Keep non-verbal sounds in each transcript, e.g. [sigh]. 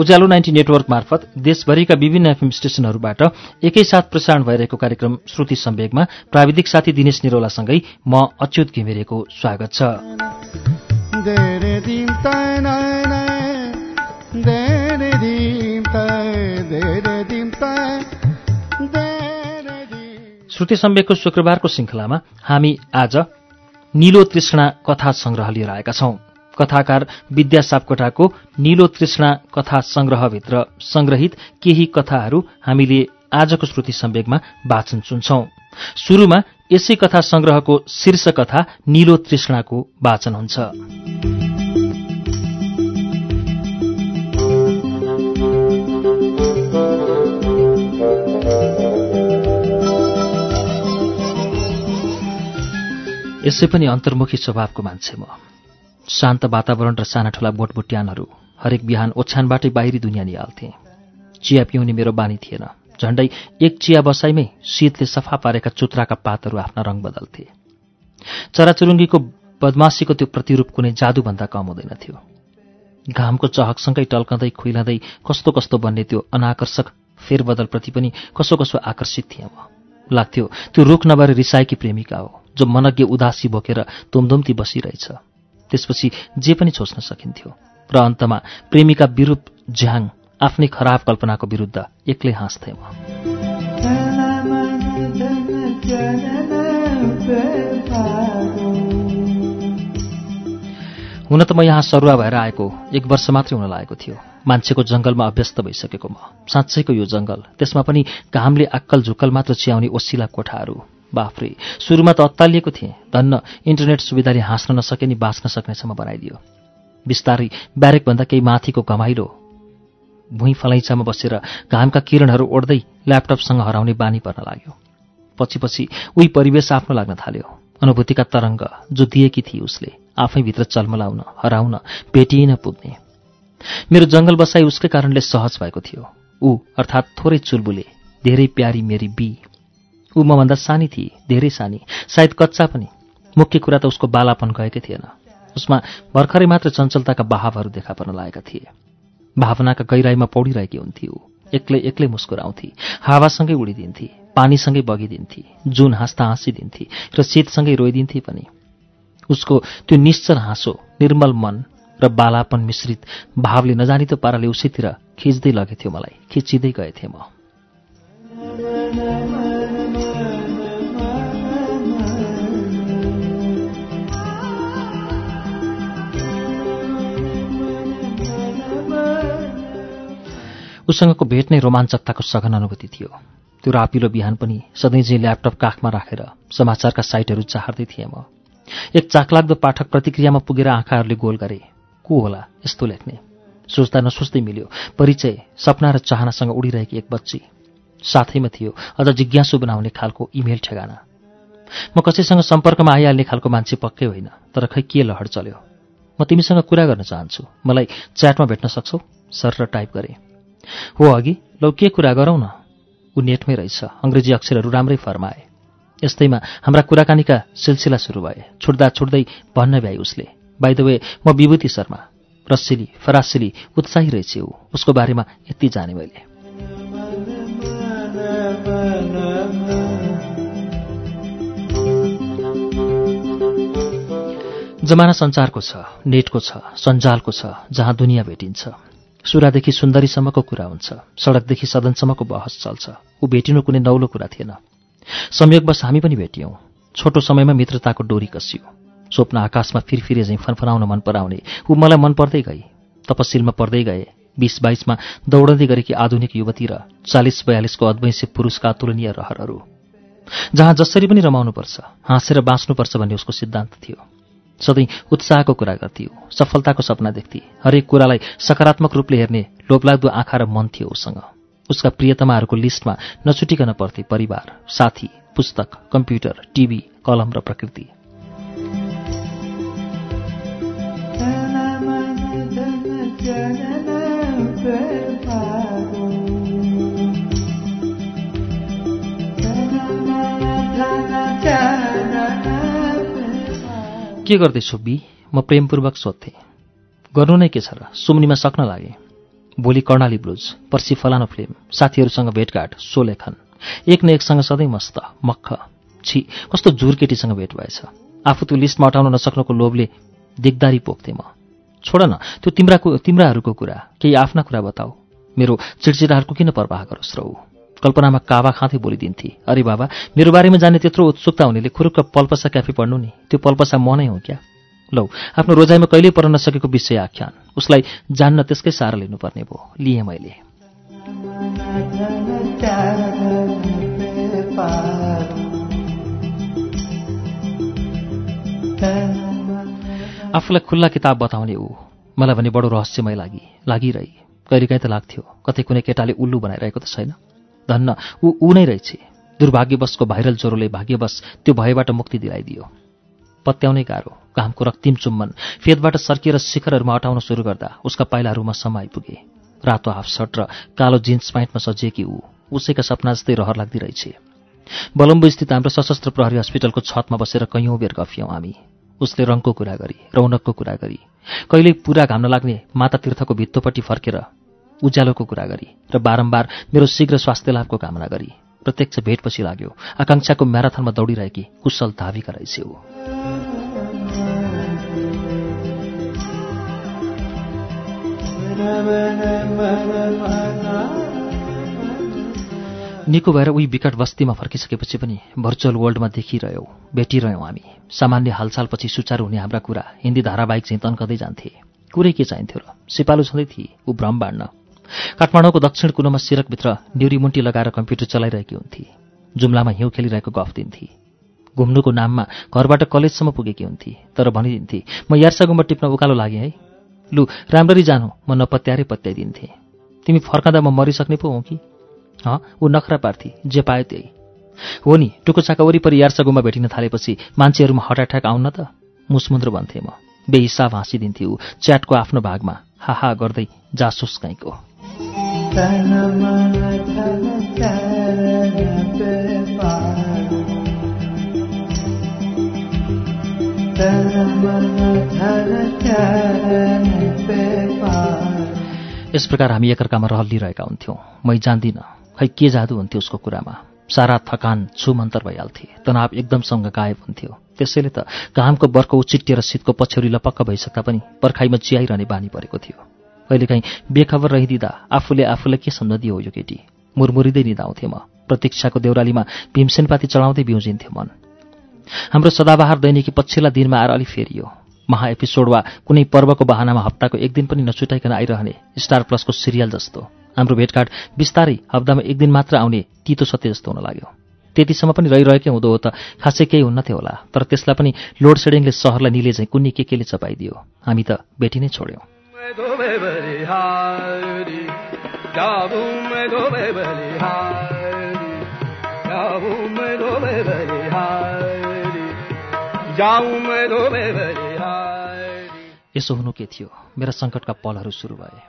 उज्यालो ninety network मार्फत देशभरिका विभिन्न एफएम स्टेशनहरूबाट एकैसाथ प्रसारण भइरहेको कार्यक्रम श्रुति सम्वेगमा प्राविधिक साथी दिनेश निरोलासँगै म अच्युत घिमिरेको स्वागत छ। श्रुति सम्वेकको शुक्रबारको श्रृङ्खलामा हामी आज निलो तृष्णा कथा संग्रह लिएर आएका छौं। कथाकार विद्या सापकोटाको निलो तृष्णा कथा संग्रहभित्र संग्रहित केही कथाहरू हामीले आजको श्रुति सम्वेगमा वाचन सुन्छौं। सुरुमा यसै कथा संग्रहको शीर्ष कथा निलो तृष्णाको वाचन हुन्छ। यसै पनि अन्तर्मुखी स्वभावको मान्छे म। शान्त वातावरण र साना ठुला बोटबुट्यानहरू हरेक बिहान ओछ्यानबाटै बाहिरी दुनियाँ निहाल्थे। चिया पिउने मेरो बानी थिएन। झण्डै एक चिया बसाइमै शीतले सफा पारेका चुत्राका पातहरू आफ्ना रङ बदल्थे। चराचुरुङ्गीको बदमासीको त्यो प्रतिरूप कुनै जादुभन्दा कम हुँदैनथ्यो घामको चहकसँगै टल्कँदै खुइलाँदै कस्तो कस्तो बन्ने त्यो अनाकर्षक फेरबदलप्रति पनि कसो कसो आकर्षित थिएँ म। लाग्थ्यो त्यो रुख नभएर रिसाएकी प्रेमिका हो जो मनज्ञ उदासी बोकेर तुमधुम्ती बसिरहेछ। त्यसपछि जे पनि सोच्न सकिन्थ्यो। र अन्तमा प्रेमिका विरूप झ्याङ आफ्नै खराब कल्पनाको विरुद्ध एक्लै हाँस्थे म। हुन त म यहाँ सरुवा भएर आएको एक वर्ष मात्रै हुन लागेको थियो। मान्छेको जङ्गलमा अभ्यस्त भइसकेको म। साँच्चैको यो जङ्गल त्यसमा पनि घामले आक्कल झुक्कल मात्र च्याउने ओसिला कोठाहरू। बाफ्रे। सुरुमा त अत्तालिएको थिएँ। धन्न इन्टरनेट सुविधाले हाँस्न नसके नि बाँच्न सक्नेसम्म बनाइदियो। बिस्तारै ब्यारेकभन्दा केही माथिको घमाइलो भुइँ फलैँचामा बसेर घामका किरणहरू ओढ्दै ल्यापटपसँग हराउने बानी पर्न लाग्यो। पछि पछि उही परिवेश आफ्नो लाग्न थाल्यो। अनुभूतिका तरङ्ग जो दिएकी थिए उसले। आफैभित्र चल्मलाउन हराउन भेटिइन पुग्ने। मेरो जङ्गल बसाई उसकै कारणले सहज भएको थियो। ऊ अर्थात् थोरै चुलबुले धेरै प्यारी मेरी बी ऊ मभन्दा सानी थिए धेरै सानी। सायद कच्चा पनि। मुख्य कुरा त उसको बालापन गएकै थिएन। उसमा भर्खरै मात्र चञ्चलताका भावहरू देखा पर्न लागेका थिए। भावनाका गहिराईमा पौडिरहेकी हुन्थे ऊ। एक्लै एक्लै मुस्कुराउँथे। हावासँगै उडिदिन्थे। पानीसँगै बगिदिन्थे। जुन हाँस्दा हाँसिदिन्थे र शीतसँगै रोइदिन्थे पनि। उसको त्यो निश्चल हाँसो निर्मल मन र बालापन मिश्रित भावले नजानितो पाराले उसैतिर खिच्दै लगेथ्यो मलाई। खिचिँदै गएथे म। उसँगको भेट नै रोमाञ्चकताको सघन अनुभूति थियो। त्यो रापिलो बिहान पनि सधैँ चाहिँ ल्यापटप काखमा राखेर समाचारका साइटहरू चाहर्दै थिएँ म। एक चाकलाग्दो पाठक प्रतिक्रियामा पुगेर आँखाहरूले गोल गरे को होला यस्तो लेख्ने? सोच्दा नसोच्दै मिल्यो परिचय सपना र चाहनासँग उडिरहेकी एक बच्ची। साथैमा थियो अझ जिज्ञासु बनाउने खालको इमेल ठेगाना। म कसैसँग सम्पर्कमा आइहाल्ने खालको मान्छे पक्कै होइन तर खै के लहर चल्यो? म तिमीसँग कुरा गर्न चाहन्छु। मलाई च्याटमा भेट्न सक्छौ? सर र टाइप गरेँ। हो अघि लौ के कुरा गरौँ न? ऊ नेटमै रहेछ। अङ्ग्रेजी अक्षरहरू राम्रै फर्माए। यस्तैमा हाम्रा कुराकानीका सिलसिला सुरु भए। छुट्दा छुट्दै भन्न भ्याइ उसले। बाई वे म विभूति शर्मा। रसिली फरासिली उत्साही रहेछ ऊ। उसको बारेमा यति जाने मैले। जमाना संसारको छ नेटको छ सञ्जालको छ जहाँ दुनियाँ भेटिन्छ। सुरादेखि सुन्दरीसम्मको कुरा हुन्छ सडकदेखि सदनसम्मको बहस चल्छ। ऊ भेटिनु कुनै नौलो कुरा थिएन। संयोगवश हामी पनि भेटियौँ। छोटो समयमा मित्रताको डोरी कसियो। स्वप्न आकाशमा फिरफिरे झैँ फनफनाउन मन पराउने। ऊ मलाई मन पर्दै गई। तपसिलमा पर्दै गए। बिस बाइसमा दौडँदै गरेकी आधुनिक युवती र चालिस बयालिसको अद्वैंसी पुरुषका अतुलनीय रहरहरू। जहाँ जसरी पनि रमाउनुपर्छ हाँसेर बाँच्नुपर्छ भन्ने उसको सिद्धान्त थियो। सधैँ उत्साहको कुरा गर्थ्यो सफलताको सपना देख्थे। हरेक कुरालाई सकारात्मक रूपले हेर्ने लोभलाग्दो आँखा र मन थियो उसँग। उसका प्रियतमाहरूको लिस्टमा नछुटिकन पर्थे परिवार साथी पुस्तक कम्प्युटर टिभी कलम र प्रकृति। के गर्दैछु बी? म प्रेमपूर्वक सोध्थेँ। गर्नु नै के छ र? सुम्नीमा सक्न लागे। भोलि कर्णाली ब्लुज पर्सि फलानो फिल्म साथीहरूसँग भेटघाट सो लेखन। एक न एकसँग सधैँ मस्त मक्ख छि कस्तो झुर केटीसँग भेट भएछ। आफू त्यो लिस्टमा अटाउन नसक्नुको लोभले दिगदारी पोख्थेँ म। छोड न त्यो तिम्राको तिम्राहरूको कुरा केही आफ्ना कुरा बताऊ। मेरो चिडचिडाहरूको किन प्रवाह गरोस् र ऊ? कल्पनामा काबा खाँदै बोलिदिन्थे। अरे बाबा मेरो बारेमा जाने त्यत्रो उत्सुकता हुनेले खुरुक्क पल्पसा क्याफे पढ्नु नि। त्यो पल्पसा म नै हो क्या? लौ आफ्नो रोजाइमा कहिल्यै पढ्न नसकेको विषय आख्यान। उसलाई जान्न त्यसकै सारा लिनुपर्ने भयो। लिएँ मैले। आफूलाई खुल्ला किताब बताउने ऊ। मलाई भने बडो रहस्यमय लागि। लागिरहे। कहिलेकाहीँ त लाग्थ्यो। कतै कुनै केटाले उल्लु बनाइरहेको त छैन। धन्न। ऊ नै रहेछ। दुर्भाग्यवशको भाइरल ज्वरोले भाग्यवश त्यो भयबाट मुक्ति दिलाइदियो। पत्याउनै गाह्रो। घामको रक्तिम चुम्बन। फेदबाट सर्किएर शिखरहरूमा अटाउन सुरु गर्दा उसका पाइलाहरूमा सम आइपुगे रातो हाफ सर्ट र कालो जिन्स प्यान्टमा सजिएकी ऊ। उसैका सपना जस्तै रहर लाग्दै रहेछ बलम्बु स्थित हाम्रो सशस्त्र प्रहरी हस्पिटलको छतमा बसेर कैयौँ बेर गफियौँ हामी। उसले रङको कुरा गरी रौनकको कुरा गरी कहिल्यै पुरा घाम नलाग्ने माता तीर्थको भित्तोपट्टि फर्केर उज्यालोको कुरा गरी र बारम्बार मेरो शीघ्र स्वास्थ्य लाभको कामना गरी। प्रत्यक्ष भेटपछि लाग्यो आकाङ्क्षाको म्याराथनमा दौडिरहेकी कुशल धाविका रहेछ ऊ। निको भएर उही विकट बस्तीमा फर्किसकेपछि पनि भर्चुअल वर्ल्डमा देखिरह्यौँ भेटिरह्यौँ हामी। सामान्य हालचालपछि सुचारू हुने हाम्रा कुरा हिन्दी धारावाहिक चाहिँ तन्कँदै जान्थे। कुरै के चाहिन्थ्यो र? सिपालु छँदै थिए ऊ भ्रम बाँड्न। काठमाडौँको दक्षिण कुनोमा सिरकभित्र न्युरीमुन्टी लगाएर कम्प्युटर चलाइरहेकी हुन्थे। जुम्लामा हिउँ खेलिरहेको गफ दिन्थे। घुम्नुको नाममा घरबाट कलेजसम्म पुगेकी हुन्थे तर भनिदिन्थे म यार्सागुम्बा टिप्न उकालो लागेँ है। लु राम्ररी जानु म नपत्यारै पत्याइदिन्थे। तिमी फर्काँदा म मरिसक्ने पो हौ कि? हँ ऊ नखरा पार्थी जे पायो त्यही। हो नि टुकुचाका वरिपरि यार्सागुम्बा भेटिन थालेपछि मान्छेहरूमा हटाठ्याक आउन त? मुसमुन्द्र भन्थे म। बेहिसाब हाँसिदिन्थे ऊ च्याटको आफ्नो भागमा। हाहा गर्दै जासुस काहीँको यस प्रकार हामी एकअर्कामा रहलिरहेका हुन्थ्यौँ। मै जान्दिनँ खै के जादु हुन्थ्यो उसको कुरामा? सारा थकान छुमन्तर भइहाल्थे तनाव एकदमसँग गायब हुन्थ्यो। त्यसैले त घामको बर्को उचिटिएर शीतको पछ्यौरी लपक्क भइसक्दा पनि पर्खाइमा चियाइरहने बानी परेको थियो। कहिलेकाहीँ बेखबर रहिदिँदा आफूले आफूलाई के सम्झदियो हो यो केटी? मुरमुरिँदै निधाउँथे म। प्रतीक्षाको देउरालीमा भीमसेनपाती चढाउँदै बिउजिन्थ्यो मन। हाम्रो सदाबहार दैनिकी पछिल्ला दिनमा आएर अलि फेरियो। महा एपिसोड वा कुनै पर्वको बहानामा हप्ताको एक दिन पनि नछुटाइकन आइरहने स्टार प्लसको सिरियल जस्तो। हाम्रो भेटघाट बिस्तारै हप्तामा एक दिन मात्र आउने तितो सत्य जस्तो हुन लाग्यो। त्यतिसम्म पनि रहिरहेकै हुँदो हो त खासै केही हुन्नथ्यो होला। तर त्यसलाई पनि लोड सेडिङले सहरलाई निले चाहिँ कुन्नी के केले चपाइदियो? हामी त भेटी नै छोड्यौँ। यसो हुनु के थियो। मेरा सङ्कटका पलहरू सुरु भए।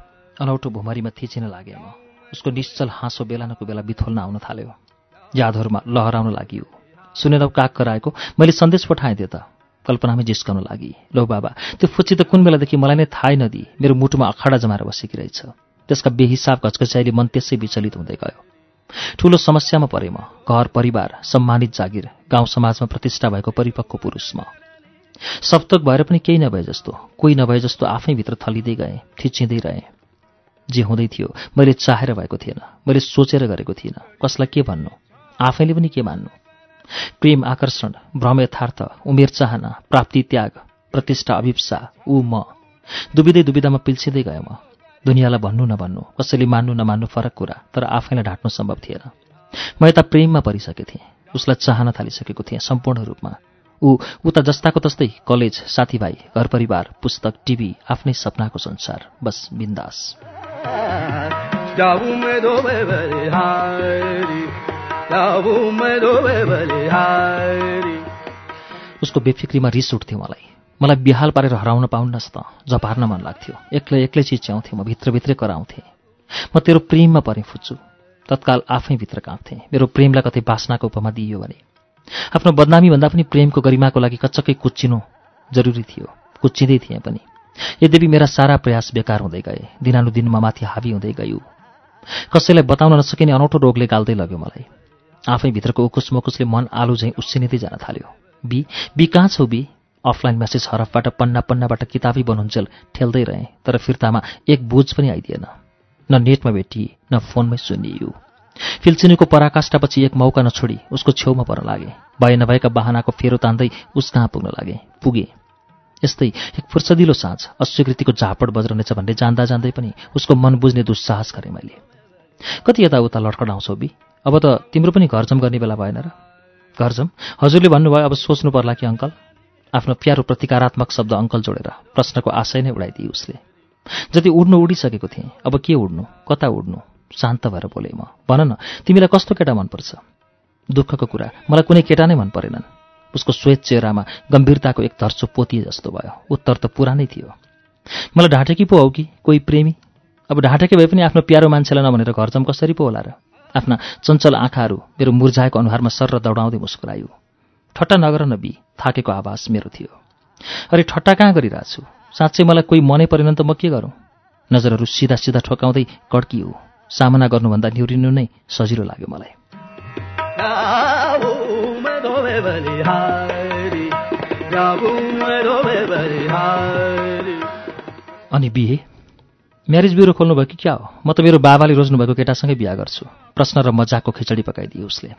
अनौठो भुमरीमा थिचिन लागे म। उसको निश्चल हाँसो बेलानको बेला बिथोल्न आउन थाल्यो। यादहरूमा लहराउन लागि सुनेर काग कराएको। मैले सन्देश पठाएँ त। कल्पनामै जिस्काउन लागि। लौ बाबा त्यो फुच्ची त कुन बेलादेखि मलाई नै थाहै नदिए। मेरो मुटुमा अखाडा जमाएर बसेकी रहेछ। त्यसका बेहिसाब घचकचाइले मन त्यसै विचलित हुँदै गयो। ठूलो समस्यामा परे म। घर परिवार सम्मानित जागिर गाउँ समाजमा प्रतिष्ठा भएको परिपक्व पुरुष म। सप्तक भएर पनि केही नभए जस्तो कोही नभए जस्तो आफैभित्र थलिँदै गएँ थिचिँदै रहेँ। जे हुँदै थियो मैले चाहेर भएको थिएन। मैले सोचेर गरेको थिइनँ। कसलाई के भन्नु? आफैले पनि के मान्नु? प्रेम आकर्षण भ्रम यथार्थ उमेर चाहना प्राप्ति त्याग प्रतिष्ठा अभिप्सा ऊ म। दुबिँदै दुविधामा पिल्सिँदै गएँ म। दुनियाँलाई भन्नु नभन्नु कसैले मान्नु नमान्नु फरक कुरा तर आफैलाई ढाँट्नु सम्भव थिएन। म यता प्रेममा परिसकेको थिएँ उसलाई चाहन थालिसकेको थिएँ सम्पूर्ण रूपमा। ऊ उता जस्ताको तस्तै कलेज साथीभाइ घर परिवार पुस्तक टिभी आफ्नै सपनाको संसार बस बिन्दास। उसको बेफिक्रीमा रिस उठ्थ्यो मलाई। मलाई बिहाल पारेर हराउन पाउन्नस् त झपार्न मन लाग्थ्यो। एक्लै एक्लै चिच्याउँथेँ म भित्रभित्रै कराउँथेँ। म तेरो प्रेममा परेँ फुच्छु तत्काल आफै भित्र काँप्थेँ। मेरो प्रेमलाई कतै बासनाको उपमा दिइयो भने। आफ्नो बदनामीभन्दा पनि प्रेमको गरिमाको लागि कच्चकै कुच्चिनु जरुरी थियो। कुच्चिँदै थिएँ पनि। यद्यपि मेरा सारा प्रयास बेकार हुँदै गए। दिनानुदिनमा माथि हावी हुँदै गयो। कसैलाई बताउन नसकिने अनौठो रोगले गाल्दै लग्यो मलाई। आफै भित्रको उकुस मकुसले मन आलु झैँ उसिनिँदै जान थाल्यो। बी बी कहाँ छौ बी अफलाइन म्यासेज हरफबाट पन्ना पन्नाबाट किताबी बनुन्जेल ठेल्दै रहेँ तर फिर्तामा एक बुझ पनि आइदिएन। न नेटमा भेटिए न फोनमै सुनियो। फिल्चिनीको पराकाष्ठापछि एक मौका नछोडी उसको छेउमा पर्न लागे। भए नभएका बाहनाको फेरो तान्दै उस कहाँ पुग्न लागे? पुगे। यस्तै एक फुर्सदिलो साँझ अस्वीकृतिको झापड बज्रनेछ भन्ने जान्दा जान्दै पनि उसको मन बुझ्ने दुस्साहस गरेँ मैले। कति यताउता लड्कडाउँछौ बि? अब त तिम्रो पनि घरजम गर्ने बेला भएन र। घरजम? हजुरले भन्नुभयो अब सोच्नु पर्ला कि अङ्कल? आफ्नो प्यारो प्रतिकारात्मक शब्द अङ्कल जोडेर प्रश्नको आशय नै उडाइदिए उसले। जति उड्नु उडिसकेको थिएँ अब के उड्नु कता उड्नु? शान्त भएर बोले म। भन न तिमीलाई कस्तो केटा मनपर्छ? दुःखको कुरा मलाई कुनै केटा नै मन परेनन् उसको श्वेत चेहरामा गम्भीरताको एक धर्चो पोतिए जस्तो भयो। उत्तर त पुरानै थियो। मलाई ढाँटेकी पो हौ कि कोही प्रेमी? अब ढाँटेकी भए पनि आफ्नो प्यारो मान्छेलाई नभनेर घरजम कसरी पो होला र? आफ्ना चञ्चल आँखाहरू मेरो मुर्झाएको अनुहारमा सर र दौडाउँदै मुस्कुरायो ठट्टा नगर न बी थाकेको आवाज मेरो थियो। अरे ठट्टा कहाँ गरिरहेछु? साँच्चै मलाई कोही मनै परेन त म के गरौँ? नजरहरू सिधा सिधा ठोकाउँदै कड्कियो। सामना गर्नुभन्दा न्युरिनु नै सजिलो लाग्यो मलाई। अनि बिहे? म्यारिज ब्युरो खोल्नुभयो कि क्या हो? म त मेरो बाबाले रोज्नुभएको केटासँगै बिहा गर्छु। प्रश्न र मजाकको खिचडी पकाइदिए उसले।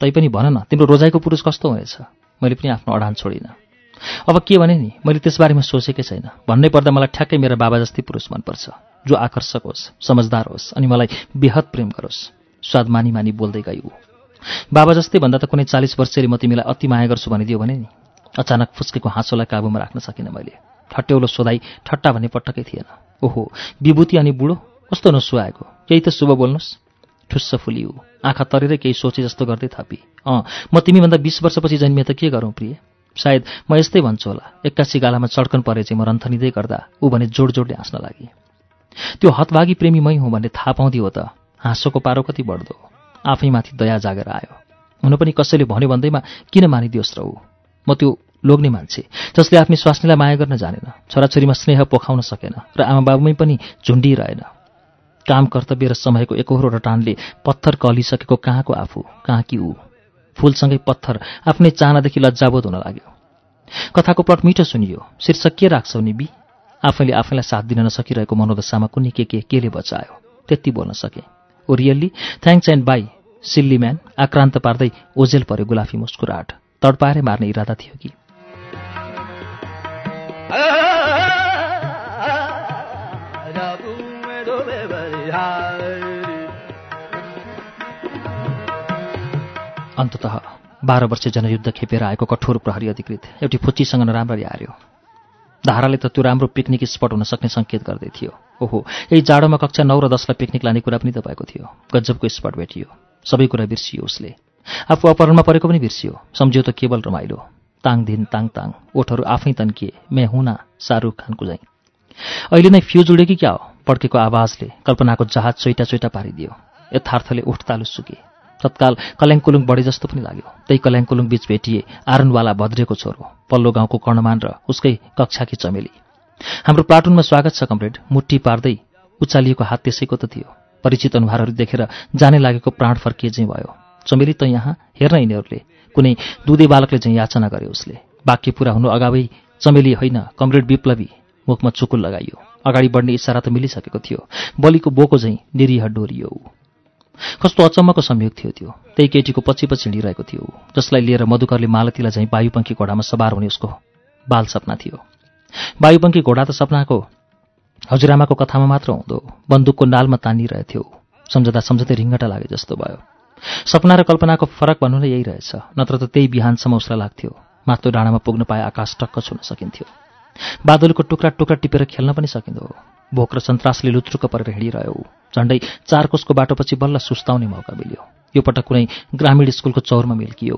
तैपनि भन न तिम्रो रोजाइको पुरुष कस्तो हुनेछ? मैले पनि आफ्नो अडान छोडिनँ। अब के भने नि मैले त्यसबारेमा सोचेकै छैन। भन्नै पर्दा मलाई ठ्याक्कै मेरा बाबा जस्तै पुरुष मनपर्छ। जो आकर्षक होस् समझदार होस् अनि मलाई बेहद प्रेम गरोस् स्वाद मानी मानी बोल्दै गयो बाबा जस्तै भन्दा त कुनै चालिस वर्षेरी म तिमीलाई अति माया गर्छु भनिदियो भने नि। अचानक फुस्केको हाँसोलाई काबुमा राख्न सकिनँ मैले। ठट्यौलो सोधाई ठट्टा भन्ने पटक्कै थिएन। ओहो विभूति अनि बुढो कस्तो नसुहाएको? केही त शुभ बोल्नुहोस्। ठुस्स फुलियो आँखा तरेरै केही सोचे जस्तो गर्दै थापी। अँ म तिमीभन्दा बिस वर्षपछि जन्मिए त के गरौँ प्रिय? सायद म यस्तै भन्छु होला। एक्कासी गालामा चड्कन परे चाहिँ म रन्थनिँदै गर्दा ऊ भने जोड जोडले हाँस्न लागि। त्यो हतभागी प्रेमी मै हुँ भन्ने थाहा पाउँदियो त। हाँसोको पारो कति बढ्दो। आफैमाथि दया जागेर आयो। हुन पनि कसैले भन्यो भन्दैमा किन मानिदियोस् र ऊ? म त्यो लोग्ने मान्छे। जसले आफ्नो स्वास्नीलाई माया गर्न जानेन छोराछोरीमा स्नेह पोखाउन सकेन र आमा बाबुमै पनि झुन्डिरहेन। काम कर्तव्य र समयको एकहोरो रटानले पत्थर कलिसकेको कहाँको आफू कहाँ कि ऊ? फुलसँगै पत्थर आफ्नै चाहनादेखि लज्जाबोध हुन लाग्यो। कथाको प्लट मिठो सुनियो शीर्षक के राख्छौ नि बी आफैले आफैलाई साथ दिन नसकिरहेको मनोदशामा कुनै के के केले बचायो? त्यति बोल्न सके। ओ really thanks and bye silly man आक्रान्त पार्दै ओझेल पर्यो गुलाफी मुस्कुराट तडपाएरै मार्ने इरादा थियो कि? अन्तत बाह्र वर्ष जनयुद्ध खेपेर आएको कठोर प्रहरी अधिकृत एउटी फुच्चीसँग नराम्ररी हार्यो। धाराले त त्यो राम्रो पिकनिक स्पट हुन सक्ने सङ्केत गर्दै थियो। ओहो यही जाडोमा कक्षा नौ र दसलाई पिकनिक लाने कुरा पनि त भएको थियो। गजबको स्पट भेटियो। सबै कुरा बिर्सियो उसले। आफू अपहरणमा परेको पनि बिर्सियो। सम्झ्यो त केवल रमाइलो। ताङ धिन ताङ ताङ। ओठहरू आफै तन्किए मे हुना शाहरुख खानको झैँ अहिले नै फ्युज उड्यो कि क्या हो? पड्केको आवाजले कल्पनाको जहाज चोइटा चोइटा पारिदियो। यथार्थले उठ तालु सुके तत्काल कल्याङकुलुङ बढे जस्तो पनि लाग्यो। त्यही कल्याङकुलुङ बीच भेटिए आरनवाला भद्रेको छोरो पल्लो गाउँको कर्णमान र उसकै कक्षाकी चमेली। हाम्रो प्लाटुनमा स्वागत छ कमरेड। मुट्ठी पार्दै उचालिएको हात त्यसैको त थियो। परिचित अनुहारहरू देखेर जाने लागेको प्राण फर्किए चाहिँ भयो। चमेली त यहाँ हेर्न यिनीहरूले। कुनै दुधे बालकले चाहिँ याचना गरे उसले। वाक्य पुरा हुनु अगावै चमेली होइन कमरेड विप्लवी मुखमा चुकुल लगाइयो। अगाडि बढ्ने इसारा त मिलिसकेको थियो। बलिको बोको झैँ निरीह डोरियो। कस्तो अचम्मको संयोग थियो त्यो। त्यही केटीको पछि पछि हिँडिरहेको थियो। जसलाई लिएर मधुकरले मालतीलाई झैँ वायुपङ्खी घोडामा सवार हुने उसको बाल सपना थियो। वायुपङ्खी घोडा त सपनाको हजुरआमाको कथामा मात्र हुँदो। बन्दुकको नालमा तानिरहेथ्यो। सम्झँदा सम्झँदै रिङ्गटा लागे जस्तो भयो। सपना र कल्पनाको फरक भन्नु नै यही रहेछ। नत्र त त्यही बिहानसम्म उसलाई लाग्थ्यो। माथि डाँडामा पुग्न पाए आकाश टक्क छुन सकिन्थ्यो। बादलको टुक्रा टुक्रा टिपेर खेल्न पनि सकिँदो। भोक र सन्तासले लुत्रुक परेर हिँडिरह्यो। झन्डै चार कोषको बाटोपछि बल्ल सुस्ताउने मौका मिल्यो। यो पटक कुनै ग्रामीण स्कुलको चौरमा मिल्कियो।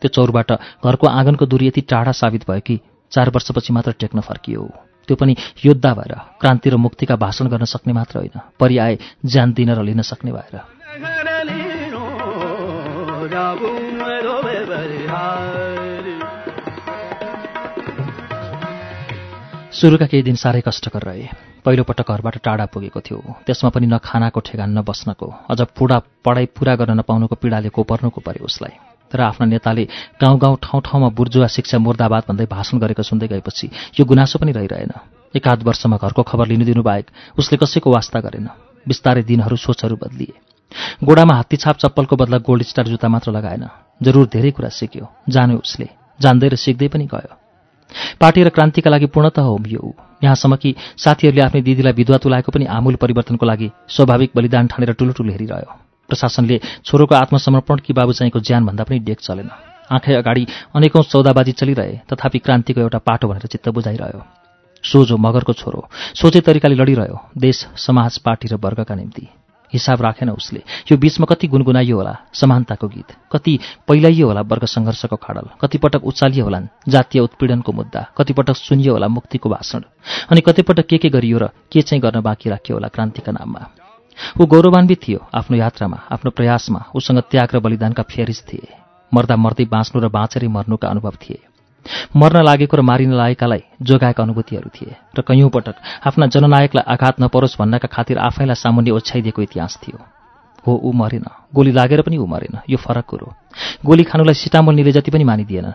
त्यो चौरबाट घरको आँगनको दूरी यति टाढा साबित भयो कि चार वर्षपछि मात्र टेक्न फर्कियो। त्यो पनि योद्धा भएर क्रान्ति र मुक्तिका भाषण गर्न सक्ने मात्र होइन। परिआए ज्यान दिन र लिन सक्ने भएर। सुरुका केही दिन साह्रै कष्टकर रहे। पहिलोपटक घरबाट टाढा पुगेको थियो। त्यसमा पनि न खानाको ठेगान न बस्नको। अझ पुडा पढाइ पुरा गर्न नपाउनुको पीडाले कोपर्नुको पर्यो उसलाई। तर आफ्ना नेताले गाउँ गाउँ ठाउँ ठाउँमा बुर्जुवा शिक्षा मुर्दाबाद भन्दै भाषण गरेको सुन्दै गएपछि यो गुनासो पनि रहिरहेन। एकाध वर्षमा घरको खबर लिनु दिनु बाहेक उसले कसैको वास्ता गरेन। बिस्तारै दिनहरू सोचहरू बदलिए। गोडामा हात्तीछाप चप्पलको बदला गोल्ड स्टार जुत्ता मात्र लगाएन। जरुर धेरै कुरा सिक्यो। जान्यो उसले। जान्दै र सिक्दै पनि गयो। पार्टी र क्रान्तिका लागि पूर्णतः होमियो यहाँसम्म कि साथीहरूले आफ्नै दिदीलाई विधवा तुलाएको पनि आमूल परिवर्तनको लागि स्वाभाविक बलिदान ठानेर ठुलो हेरिरह्यो। प्रशासनले छोरोको आत्मसमर्पण कि बाबु चाहिँको ज्यानभन्दा पनि डेक चलेन। आँखै अगाडि अनेकौँ सौदाबाजी चलिरहे तथापि क्रान्तिको एउटा पाटो भनेर चित्त बुझाइरह्यो। सोझो मगरको छोरो। सोचे तरिकाले लडिरह्यो। देश समाज पार्टी र वर्गका निम्ति। हिसाब राखेन उसले। यो बीचमा कति गुनगुनाइयो होला समानताको गीत। कति पहिलाइयो होला वर्ग सङ्घर्षको खाडल। कतिपटक उचालियो होलान् जातीय उत्पीडनको मुद्दा। कतिपटक सुनियो होला मुक्तिको भाषण। अनि कतिपटक के के गरियो र के चाहिँ गर्न बाँकी राखियो होला क्रान्तिका नाममा। ऊ गौरवान्वित थियो आफ्नो यात्रामा आफ्नो प्रयासमा। उसँग त्याग र बलिदानका फेरिस थिए। मर्दा मर्दै बाँच्नु र बाँचेरै मर्नुका अनुभव थिए। मर्न लागेको र मारिन लागेकालाई जोगाएका अनुभूतिहरू थिए र कैयौँ पटक आफ्ना जननायकलाई आघात नपरोस् भन्नका खातिर आफैलाई सामुन्य ओछ्याइदिएको इतिहास थियो। हो ऊ मरेन। गोली लागेर पनि ऊ मरेन। यो फरक कुरो। गोली खानुलाई सिटामोल निले जति पनि मानिदिएन।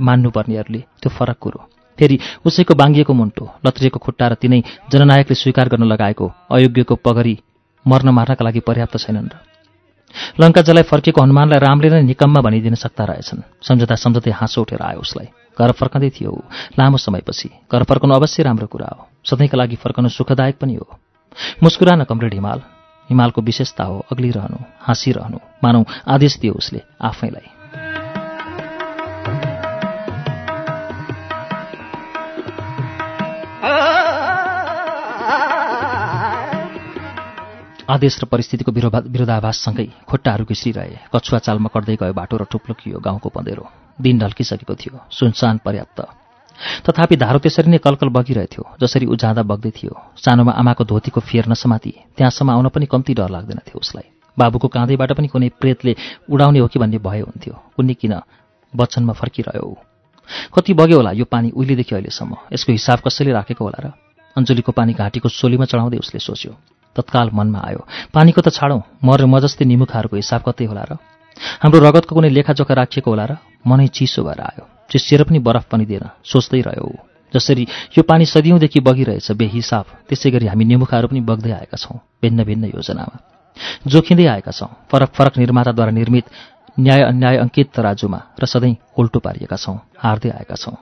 मान्नुपर्नेहरूले त्यो फरक कुरो। फेरि उसैको बाङ्गिएको मुन्टो लत्रिएको खुट्टा र तिनै जननायकले स्वीकार गर्न लगाएको अयोग्यको पगरी मर्न मार्नका लागि पर्याप्त छैनन् र। लङ्का जलाई फर्किएको हनुमानलाई रामले नै निकममा भनिदिन सक्दा रहेछन्। सम्झँदा सम्झँदै हाँसो उठेर आयो उसलाई। घर फर्कँदै थियो। लामो समयपछि घर फर्कनु अवश्य राम्रो कुरा हो। सधैँका लागि फर्कनु सुखदायक पनि हो। मुस्कुरान कमरेड हिमाल। हिमालको विशेषता हो अग्लिरहनु हाँसिरहनु। मानौ आदेश दियो उसले आफैलाई। आदेश र परिस्थितिको विरोधाभाससँगै खुट्टाहरू घिस्रिरहे कछुवा चालमा कट्दै गयो बाटो र टुप्लुकियो गाउँको पँधेरो। दिन ढल्किसकेको थियो। सुनसान पर्याप्त। तथापि धारो त्यसरी नै कलकल बगिरहेथ्यो जसरी ऊ जाँदा बग्दै थियो। सानोमा आमाको धोतीको फेर नसमाति त्यहाँसम्म आउन पनि कम्ती डर लाग्दैन थियो उसलाई। बाबुको काँधैबाट पनि कुनै प्रेतले उडाउने हो कि भन्ने भय हुन्थ्यो। कुनै किन वचनमा फर्किरह्यो? कति बग्यो होला यो पानी उहिलेदेखि अहिलेसम्म? यसको हिसाब कसैले राखेको होला र? अञ्जुलीको पानी घाँटीको सोलीमा चढाउँदै उसले सोच्यो। तत्काल मनमा आयो। पानीको त छाडौँ म र म जस्तै निमुखाहरूको हिसाब कतै होला र? हाम्रो रगतको कुनै लेखाजोखा राखिएको होला र? मनै चिसो भएर आयो। चिसिएर पनि बरफ पनि दिएन सोच्दै रह्यो जसरी यो पानी सदियौँदेखि बगिरहेछ बेहिसाब त्यसै गरी हामी निमुखाहरू पनि बग्दै आएका छौँ भिन्न भिन्न योजनामा। जोखिँदै आएका छौँ फरक फरक निर्माताद्वारा निर्मित न्याय अन्याय अङ्कित तराजुमा र सधैँ उल्टो पारिएका छौँ हार्दै आएका छौँ।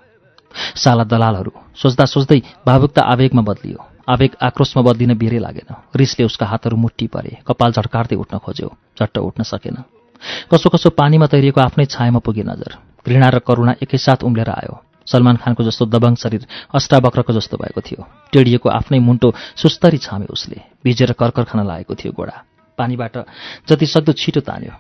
साला दलालहरू सोच्दा सोच्दै भावुकता आवेगमा बदलियो। आवेग आक्रोशमा बदलिन बेरै लागेन। रिसले उसका हातहरू मुट्टी परे। कपाल झट्कार्दै उठ्न खोज्यो। झट्ट उठ्न सकेन। कसो कसो पानीमा तैरिएको आफ्नै छायामा पुगे नजर। घृणा र करुणा एकैसाथ उम्लेर आयो। सलमान खानको जस्तो दबङ शरीर अष्टावक्रको जस्तो भएको थियो। टेडिएको आफ्नै मुन्टो सुस्तरी छामे उसले। भिजेर कर्कर खान लागेको थियो गोडा। पानीबाट जति सक्दो छिटो तान्यो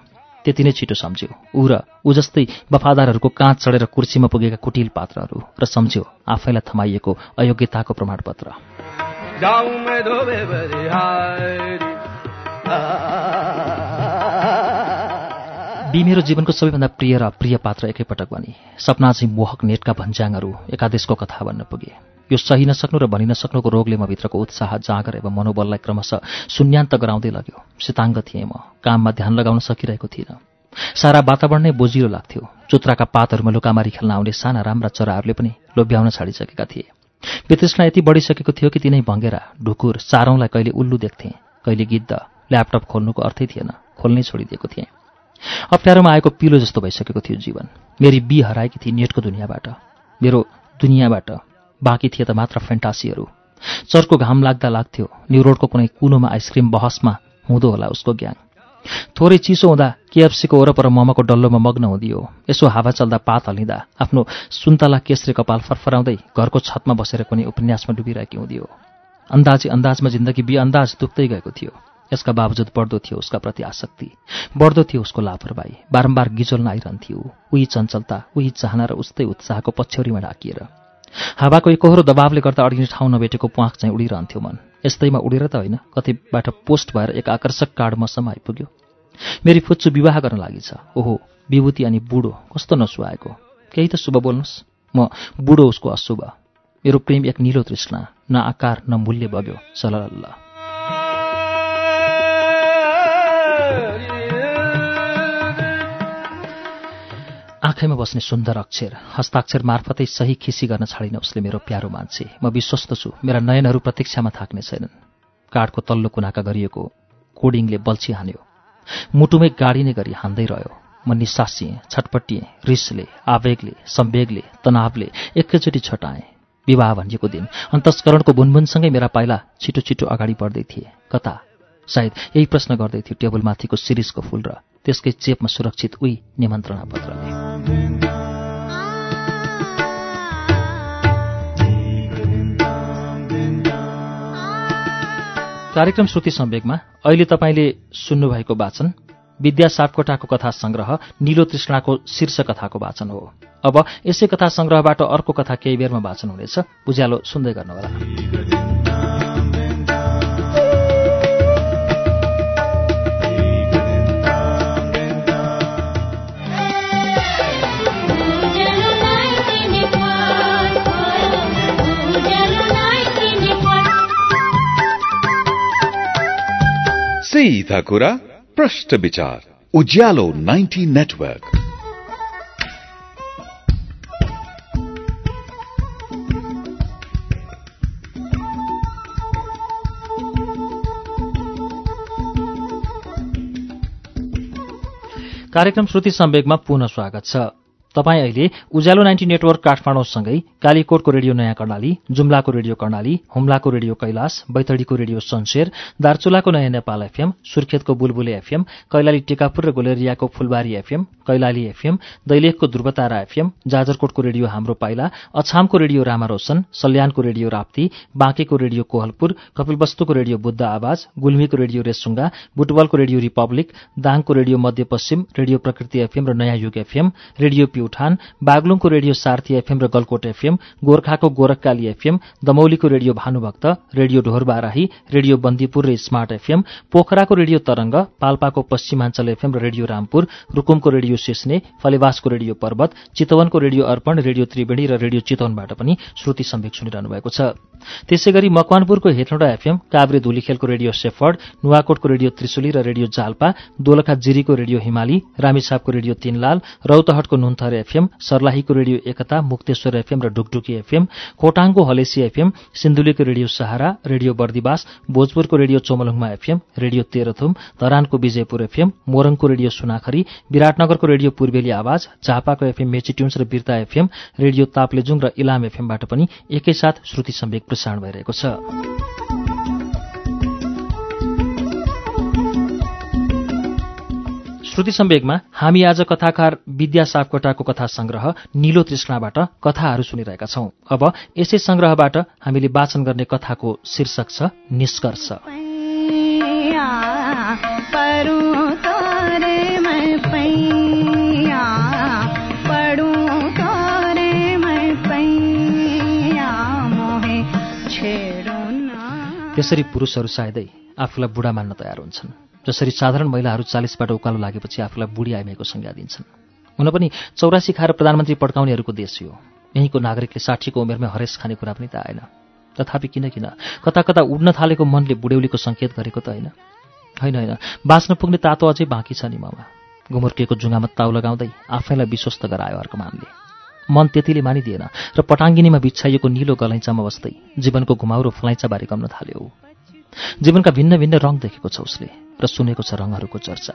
त्यति नै छिटो सम्झ्यो। ऊ र ऊ जस्तै वफादारहरूको काँच चढेर कुर्सीमा पुगेका कुटिल पात्रहरू र सम्झ्यो आफैलाई थमाइएको अयोग्यताको प्रमाणपत्र। [laughs] बी मेरो जीवनको सबैभन्दा प्रिय र प्रिय पात्र एकैपटक बने सपना चाहिँ मोहक नेटका भन्ज्याङहरू एकादेशको कथा भन्न पुगे। यो सही नसक्नु र भनि नसक्नुको रोगले म भित्रको उत्साह जाँगर एवं मनोबललाई क्रमशः शून्यान्त गराउँदै लग्यो। सिताङ्ग थिएँ म। काममा ध्यान लगाउन सकिरहेको थिइनँ। सारा वातावरण नै बोजिलो लाग्थ्यो। चुत्राका पातहरूमा लुकामारी खेल्न आउने साना राम्रा चराहरूले पनि लोभ्याउन छाडिसकेका थिए। वितृष्णा यति बढिसकेको थियो कि तिनै भङ्गेरा ढुकुर चारौँलाई कहिले उल्लु देख्थे कहिले गिद्ध ल्यापटप खोल्नुको अर्थै थिएन खोल्नै छोडिदिएको थिएँ। अप्ठ्यारोमा आएको पिलो जस्तो भइसकेको थियो जीवन। मेरी बी हराएकी थिए नेटको दुनियाँबाट। मेरो दुनियाँबाट बाँकी थिए त मात्र फेन्टासीहरू चर्को घाम लाग्दा लाग्थ्यो न्यु रोडको कुनै कुनोमा आइसक्रिम बहसमा हुँदो होला उसको ग्याङ। थोरै चिसो हुँदा केएफसीको वरपर ममको डल्लोमा मग्न हुँदियो। यसो हावा चल्दा पात हलिँदा आफ्नो सुन्तला केसरे कपाल फरफराउँदै घरको छतमा बसेर कुनै उपन्यासमा डुबिरहेकी हुँदियो। अन्दाजी अन्दाजमा जिन्दगी बि अन्दाज दुख्दै गएको थियो। यसका बावजुद बढ्दो थियो उसका प्रति आसक्ति। बढ्दो थियो उसको लापरवाही। बारम्बार गिजोल्न आइरहन्थ्यो। उही चञ्चलता उही चाहना र उस्तै उत्साहको पछ्यौरीमा ढाकिएर। हावाको एकहोरो दबावले गर्दा अडिने ठाउँ नभेटेको प्वाख चाहिँ उडिरहन्थ्यो मन। यस्तैमा उडेर त होइन कतिबाट पोस्ट भएर एक आकर्षक कार्ड मसम्म आइपुग्यो। मेरी फुच्चु विवाह गर्न लागि छ। ओहो विभूति अनि बुढो कस्तो नसुहाएको? केही त शुभ बोल्नुहोस्। म बुढो उसको अशुभ। मेरो प्रेम एक निलो तृष्णा न आकार न मूल्य बग्यो। सलल्ल आँखैमा बस्ने सुन्दर अक्षर हस्ताक्षर मार्फतै सही खिसी गर्न छाडिन उसले मेरो प्यारो मान्छे। म विश्वस्त छु मेरा नयनहरू प्रतीक्षामा थाक्ने छैनन्। काठको तल्लो कुनाका गरिएको कोडिङले बल्छी हान्यो। मुटुमै गाडिने गरी हान्दै रह्यो। म निसासिएँ छटपटिएँ रिसले आवेगले सम्वेगले तनावले एकैचोटि छटाएँ। विवाह भनिएको दिन अन्तस्करणको बुनबुनसँगै मेरा पाइला छिटो छिटो अगाडि बढ्दै थिए। कता? सायद यही प्रश्न गर्दै थियो टेबलमाथिको सिरिजको फुल र त्यसकै चेपमा सुरक्षित उही निमन्त्रणा पत्रले कार्यक्रम श्रुति सम्वेकमा अहिले तपाईँले सुन्नुभएको वाचन विद्या सापकोटाको कथा संग्रह निलो तृष्णाको शीर्ष कथाको वाचन हो। अब यसै कथा संग्रहबाट अर्को कथा केही बेरमा वाचन हुनेछ। उज्यालो सुन्दै गर्नुहोला। सीधा कुरा प्रश्न विचार। उज्यालो 90 नेटवर्क। कार्यक्रम श्रुति सम्वेकमा पुनः स्वागत छ। तपाईँ अहिले उज्यालो नाइन्टी नेटवर्क काठमाडौँसँगै कालीकोटको रेडियो नयाँ कर्णाली जुम्लाको रेडियो कर्णाली हुम्लाको रेडियो कैलाश बैतडीको रेडियो सन्सेर दार्चुलाको नयाँ नेपाल एफएम सुर्खेतको बुलबुले एफएम कैलाली टेकापुर र गोलेरियाको फुलबारी एफएम कैलाली एफएम दैलेखको ध्रुवतारा एफएम जाजरकोटको रेडियो हाम्रो पाइला अछामको रेडियो रामारोशन सल्यानको रेडियो राप्ती बाँकेको रेडियो कोहलपुर कपिलवस्तुको रेडियो बुद्ध आवाज गुल्मीको रेडियो रेसुङ्गा बुटबलको रेडियो रिपब्लिक दाङको radio Madhyapaschim radio Prakriti FM र नयाँ युग एफएम रेडियो प्युठान बागलुङको रेडियो सार्थी एफएम र गलकोट एफएम गोर्खाको Gorakhkali FM दमौलीको radio Bhanubhakta radio Dhorbarahi radio Bandipur र स्मार्ट एफएम पोखराको रेडियो तरंग पाल्पाको पश्चिमाञ्चल एफएम र रेडियो रामपुर रुकुमको रेडियो सिस्ने फलेवासको रेडियो पर्वत चितवनको रेडियो अर्पण रेडियो त्रिवेणी र रेडियो चितवनबाट पनि श्रुति सम्वेक सुनिरहनु भएको छ। त्यसै गरी मकवानपुरको हेटौँडा एफएम काभ्रे धुलीखेलको रेडियो सेफर्ड नुवाकोटको रेडियो त्रिशुली र रेडियो जाल्पा दोलखा जिरीको रेडियो हिमाली रामेछापको रेडियो तीनलाल रौतहटको नुन्थर एफएम सर्लाहीको रेडियो एकता मुक्तेश्वर एफएम र ढुकढुकी एफएम खोटाङको हलेसी एफएम सिन्धुलीको रेडियो सहारा रेडियो बर्दिवास भोजपुरको radio Chomolungma FM radio Terhathum धरानको विजयपुर एफएम मोरङको रेडियो सुनाखरी विराटनगरको रेडियो पूर्वेली आवाज झापाको एफएम मेचिट्युन्स र बिर्ता एफएम रेडियो ताप्लेजुङ र इलाम एफएमबाट पनि एकैसाथ श्रुति सम्वेक प्रसारण भइरहेको छ। श्रुति सम्वेकमा हामी आज कथाकार विद्या सापकोटाको कथा संग्रह निलो तृष्णाबाट कथाहरू सुनिरहेका छौं। अब यसै संग्रहबाट हामीले वाचन गर्ने कथाको शीर्षक छ निष्कर्ष। त्यसरी पुरुषहरू सायदै आफूलाई बुढा मान्न तयार हुन्छन्। जसरी साधारण महिलाहरू चालिसबाट उकालो लागेपछि आफूलाई बुढी आइमाईको संज्ञा दिन्छन्। हुन पनि चौरासी खाएर प्रधानमन्त्री पड्काउनेहरूको देश यो। यहीँको नागरिकले साठीको उमेरमै हरेस खाने कुरा पनि त आएन। तथापि किन किन? कता कता उड्न थालेको मनले बुढ्यौलीको सङ्केत गरेको त होइन। होइन होइन। बाँच्न पुग्ने तातो अझै बाँकी छ नि मामा। घुमुर्किएको जुङ्गामा ताउ लगाउँदै आफैलाई विश्वस्त गरायो अर्को मानले मन त्यतिले मानिदिएन र पटाङ्गिनीमा बिछाइएको निलो गलैँचामा बस्दै जीवनको घुमाउरो फलैँचाबारे गम्न थाल्यो। जीवनका भिन्न भिन्न रङ देखेको छ उसले। र सुनेको छ रङहरूको चर्चा।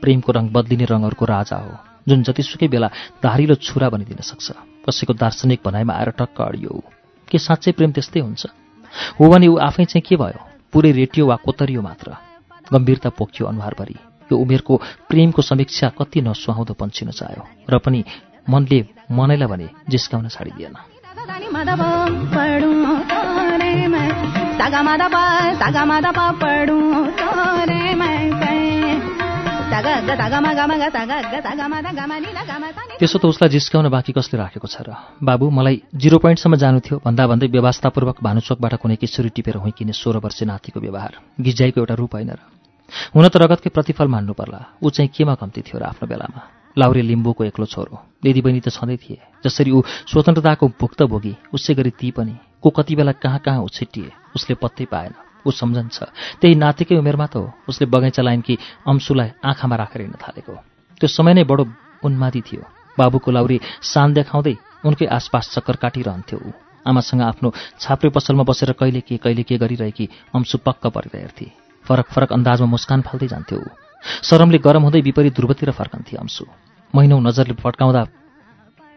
प्रेमको रङ बदलिने रङहरूको राजा हो जुन जतिसुकै बेला धारिलो छुरा बनिदिन सक्छ। कसैको दार्शनिक भनाइमा आएर टक्क अडियो। के साँच्चै प्रेम त्यस्तै हुन्छ? हो भने ऊ आफै चाहिँ के भयो? पुरै रेटियो वा कोतरियो मात्र। गम्भीरता पोखियो अनुहारभरि। यो उमेरको प्रेमको समीक्षा कति नसुहाउँदो पन्छिन चाह्यो। र पनि मनले मनैलाई भने जिस्काउन छाडिदिएन। त्यसो त उसलाई जिस्काउन बाँकी कसले राखेको छ र? बाबु मलाई जिरो पोइन्टसम्म जानु थियो भन्दा भन्दै व्यवस्थापूर्वक भानुचोकबाट कुनै किशोरी टिपेर हुँकिने सोह्र वर्ष नातिको व्यवहार। गिजाइको एउटा रूप होइन र। हुन त रगतकै प्रतिफल मान्नु पर्ला ऊ चाहिँ केमा कम्ती थियो र आफ्नो बेलामा? लाउरे लिम्बूको एक्लो छोरो। दिदीबहिनी त छँदै थिए। जसरी ऊ स्वतन्त्रताको भुक्तभोगी उसै गरी ती पनि। को कति बेला कहाँ कहाँ उछिटिए उसले पत्तै पाएन। ऊ सम्झन्छ त्यही नातिकै उमेरमा त हो। उसले बगैँचा लाइनकी अंशुलाई आँखामा राखेर हिँड्न थालेको त्यो समय नै बडो उन्मादी थियो। बाबुको लाउरी सान देखाउँदै उनकै आसपास चक्कर काटिरहन्थ्यो ऊ। आमासँग आफ्नो छाप्रे पसलमा बसेर कहिले के कहिले के गरिरहेकी अंशु पक्क परेर हेर्थे फरक फरक अन्दाजमा मुस्कान फाल्दै जान्थ्यो ऊ। सरमले गरम हुँदै विपरीत ध्रुवतिर फर्कन्थे अंशु महिनौ नजरले पड्काउँदा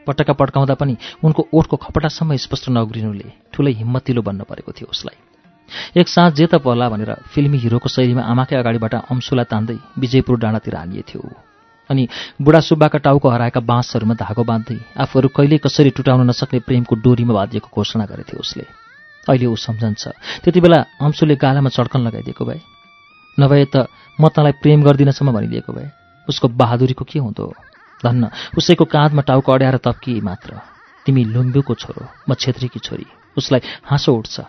पटका पड्काउँदा पनि उनको ओठको खपटासम्म स्पष्ट नउग्रिनुले ठुलै हिम्मतिलो बन्न परेको थियो उसलाई। एक साँझ जे त पर्ला भनेर फिल्मी हिरोको शैलीमा आमाकै अगाडिबाट अंशुलाई तान्दै विजयपुर डाँडातिर हानिएको थियो अनि बुढा सुब्बाका टाउको हराएका बाँसहरूमा धागो बाँध्दै आफूहरू कहिल्यै कसरी टुटाउन नसक्ने प्रेमको डोरीमा बाँधिएको घोषणा गरेथ्यो उसले। अहिले ऊ सम्झन्छ त्यति बेला अंशुले गालामा चड्कन लगाइदिएको भए। नभए त म तँलाई प्रेम गर्दिनसम्म भनिदिएको भए। उसको बहादुरीको के हुँदो? धन्न उसैको काँधमा टाउको अड्याएर तप्किए मात्र। तिमी लुम्बुको छोरो म छेत्रीकी छोरी। उसलाई हाँसो उठ्छ।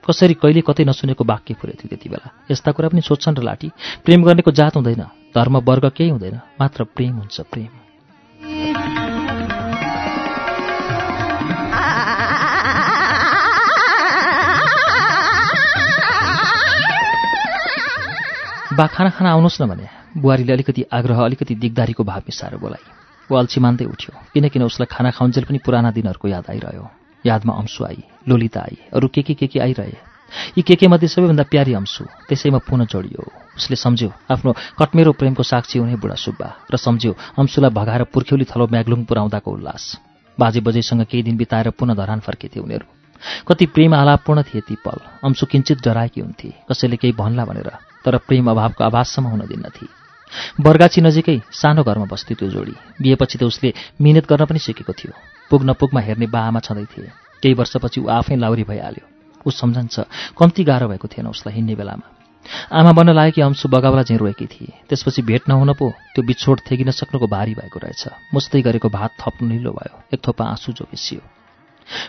कसरी कहिले कतै नसुनेको वाक्य फुरेथ्यो त्यति बेला। यस्ता कुरा पनि सोध्छन् र लाठी। प्रेम गर्नेको जात हुँदैन। धर्म वर्ग केही हुँदैन। मात्र प्रेम हुन्छ प्रेम। बा खाना खाना आउनुहोस् न भने। बुहारीले अलिकति आग्रह अलिकति दिगदारीको भाव मिसाएर बोलाइ। ऊ अल्छी मान्दै उठ्यो। किनकिन उसलाई खाना खाउन्जेल पनि पुराना दिनहरूको याद आइरह्यो। यादमा अंशु आई लोलिता आई अरू के के के के आइरहे? यी के के मध्ये सबैभन्दा प्यारी अंशु त्यसैमा पुनः जोडियो उसले सम्झ्यो आफ्नो कटमेरो प्रेमको साक्षी हुने बुढा सुब्बा र सम्झ्यो अंशुलाई भगाएर पुर्ख्यौली थलो म्याग्लुङ पुर्याउँदाको उल्लास। बाजे बजेसँग केही दिन बिताएर पुनः धरान फर्केथे उनीहरू। कति प्रेम आलापपूर्ण थिए ती पल। अंशु किञ्चित डराएकी हुन्थे कसैले केही भन्ला भनेर तर प्रेम अभावको आभाससम्म हुन दिन्नथे। बर्गाची नजिकै सानो घरमा बस्थ्यो त्यो जोडी। बिहेपछि त उसले मिहिनेत गर्न पनि सिकेको थियो। पुग्न पुगमा हेर्ने बा आमा छँदै थिए। केही वर्षपछि ऊ आफै लाउरी भइहाल्यो। ऊ सम्झन्छ कम्ती गाह्रो भएको थिएन उसलाई हिँड्ने बेलामा। आमा बन्न लागेकी अंशु बगावला झैँ रोएकी थिए। त्यसपछि भेट नहुन पो त्यो बिछोड थेगिन सक्नुको भारी भएको रहेछ। मुस्तै गरेको भात थप्नु निलो भयो। एक थोपा आँसु जोगिसियो।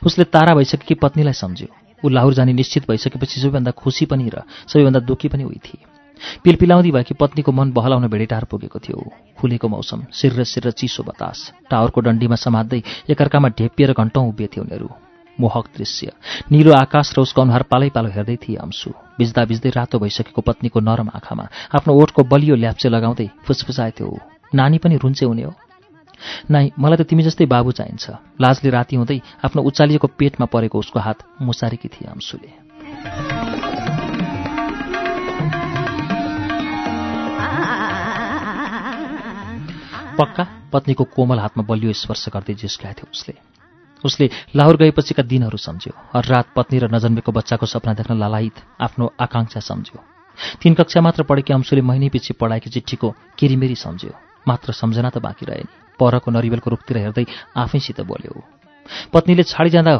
उसले तारा भइसकेकी पत्नीलाई सम्झ्यो। ऊ लाहुर जाने निश्चित भइसकेपछि सबैभन्दा खुसी पनि र सबैभन्दा दुःखी पनि उही थिए। पिलपिलाउँदी भएकी पत्नीको मन बहलाउन भेडेटार पुगेको थियो। खुलेको मौसम सिर सिर चिसो बतास टावरको डन्डीमा समात्दै एकअर्कामा ढेपिएर घन्टौँ उभिएथे उनीहरू। मोहक दृश्य निलो आकाश र उसको अनुहार पालै पालो हेर्दै थिए अंशु बिज्दा बिज्दै रातो भइसकेको पत्नीको नरम आँखामा आफ्नो ओठको बलियो ल्याप्चे लगाउँदै फुसफुसाएथ्यो नानी पनि रुन्चे हुने हो? नाइ मलाई त तिमी जस्तै बाबु चाहिन्छ। लाजले राति हुँदै आफ्नो उचालिएको पेटमा परेको उसको हात मुसारेकी थिए अंशुले पक्का पत्नीको कोमल हातमा बलियो स्पर्श गर्दै जिस्काएको थियो उसले। उसले लाहोर गएपछिका दिनहरू सम्झ्यो हर रात पत्नी र नजन्मेको बच्चाको सपना देख्न लालायित आफ्नो आकाङ्क्षा सम्झ्यो। तीन कक्षा मात्र पढेकी अंशुले महिनैपछि पढाएकी चिठीको किरिमेरी सम्झ्यो। मात्र सम्झना त बाँकी रहेन। परको नरिवेलको रुखतिर हेर्दै आफैसित बोल्यो। पत्नीले छाडी जाँदा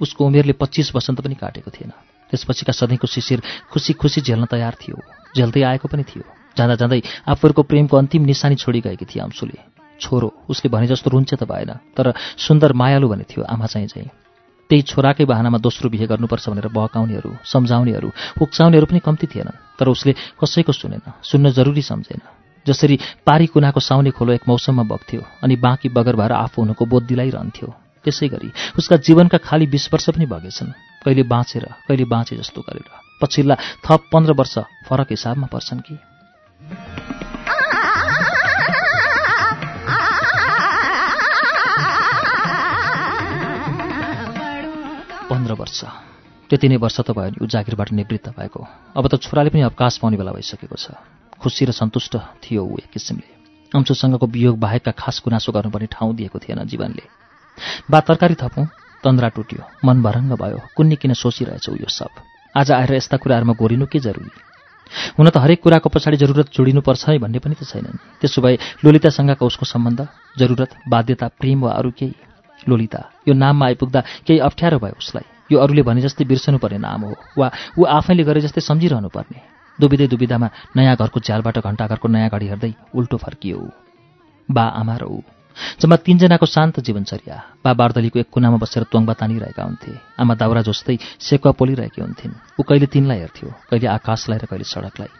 उसको उमेरले पच्चिस वसन्त पनि काटेको थिएन। त्यसपछिका सधैँको शिशिर खुसी खुसी झेल्न तयार थियो। झेल्दै आएको पनि थियो। जाँदा जाँदै आफूहरूको प्रेमको अन्तिम निशानी छोडी गएकी थिए अंशुले छोरो उसले भने जस्तो रुन्छ त भएन तर सुन्दर मायालु भने थियो आमा चाहिँ चाहिँ। त्यही छोराकै बाहनामा दोस्रो बिहे गर्नुपर्छ भनेर बहकाउनेहरू सम्झाउनेहरू उक्साउनेहरू पनि कम्ती थिएनन् तर उसले कसैको सुनेन सुन्न जरुरी सम्झेन। जसरी पारी कुनाको साउने खोलो एक मौसममा बग्थ्यो अनि बाँकी बगर भएर आफू हुनुको बोध दिलाइरहन्थ्यो त्यसै गरी उसका जीवनका खाली बिस वर्ष पनि भगेछन् कहिले बाँचेर कहिले बाँचे जस्तो गरेर पछिल्ला थप पन्ध्र वर्ष फरक हिसाबमा पर्छन् कि। पन्ध्र वर्ष। त्यति नै वर्ष त भयो नि ऊ जागिरबाट निवृत्त भएको। अब त छोराले पनि अवकाश पाउने बेला भइसकेको छ। खुसी र सन्तुष्ट थियो ऊ एक किसिमले। अंशुसँगको वियोग बाहेकका खास गुनासो गर्नुपर्ने ठाउँ दिएको थिएन जीवनले। बा तरकारी थपौँ तन्द्रा टुट्यो मन भरङ्ग भयो कुन्नी किन सोचिरहेछ ऊ यो सब? आज आएर यस्ता कुराहरूमा गोरिनु के जरुरी? हुन त हरेक कुराको पछाडि जरुरत जोडिनुपर्छ है भन्ने पनि त छैन त्यसो भए लोलितासँगका उसको सम्बन्ध जरुरत बाध्यता प्रेम वा अरू केही? लोलिता यो नाममा आइपुग्दा केही अप्ठ्यारो भयो उसलाई? यो अरूले भने जस्तै बिर्सनु पर्ने नाम हो वा ऊ आफैले गरे जस्तै सम्झिरहनु पर्ने? दुबिँदै दुविधामा नयाँ घरको झ्यालबाट घन्टाघरको नयाँ घडी हेर्दै उल्टो फर्कियो। बा आमा र ऊ। जम्मा तिनजनाको शान्त जीवनचर्या बा बार्दलीको एक कुनामा बसेर त्वङ्बा तानिरहेका हुन्थे। आमा दाउरा जस्तै सेकुवा पोलिरहेकी हुन्थिन्। ऊ कहिले तिनलाई हेर्थ्यो कहिले आकाशलाई र कहिले सडकलाई।